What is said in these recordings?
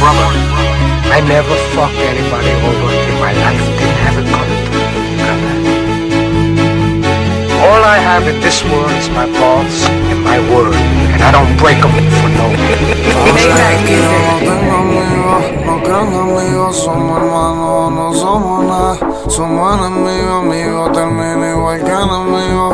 brother. I never fucked anybody over in my life. Didn't have it coming to me. You got that? All I have in this world is my balls and my word, and I don't break them for no. No crean amigos, somos hermanos, no somos nada. Somos enemigos, amigos, termina igual que enemigos.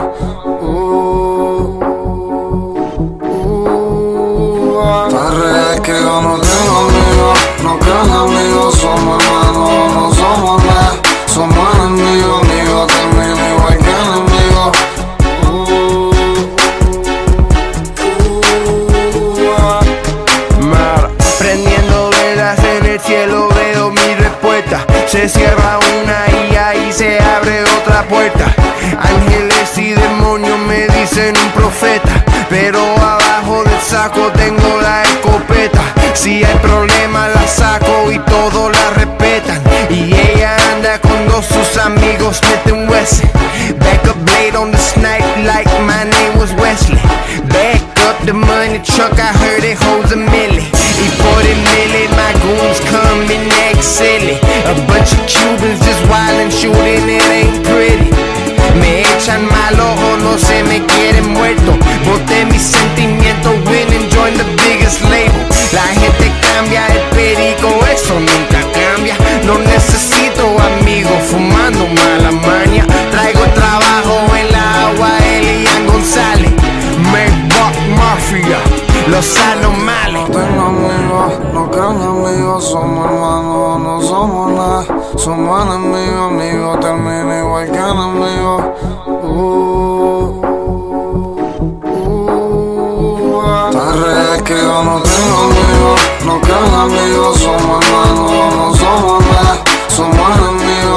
Cielo veo mi respuesta. Se cierra una y ahí se abre otra puerta. Ángeles y demonios me dicen un profeta, pero abajo del saco tengo la escopeta. Si hay problema la saco y todos la respetan. Y ella anda con dos sus amigos, mete un Wesley. Back up blade on the snipe like my name was Wesley. Back up the money truck, I heard it A bunch of Cubans just wildin', shooting, it ain't pretty. Me echan mal ojo, no se me quieren muerto. Boté mis sentimientos, win and join the biggest label. La gente cambia, el perico, eso nunca cambia. No necesito amigos fumando mala maña. Traigo trabajo en la agua, Elian González. Maybach Mafia, los anomales. No tengo amigos, no crean amigos, somos hermanos, no somos nada. Somos enemigos, amigos, termina igual que enemigos. Uh, uh, tan real que yo no tengo amigos, no crean amigos, somos hermanos, no somos nada. Somos enemigos,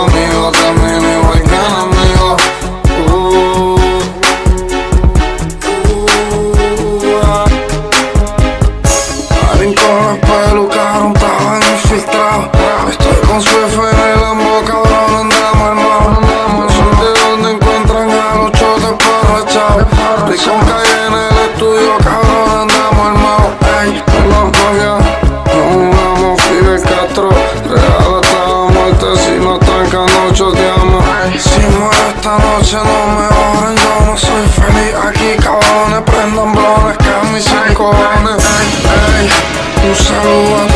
noche, no me oren, yo no soy feliz aquí, cabrones. Prendan blones, que se cojones. Ey, ey, un saludo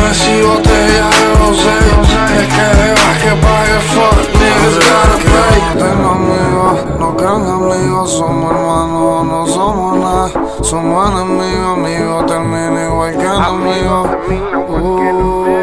siempre si botella de rosé. El que deba que pague fuck, niggas gotta pay. Tengo amigos, no crean amigos, somos hermanos, no somos nada. Somos enemigos, amigos, termina igual que enemigos. Uh,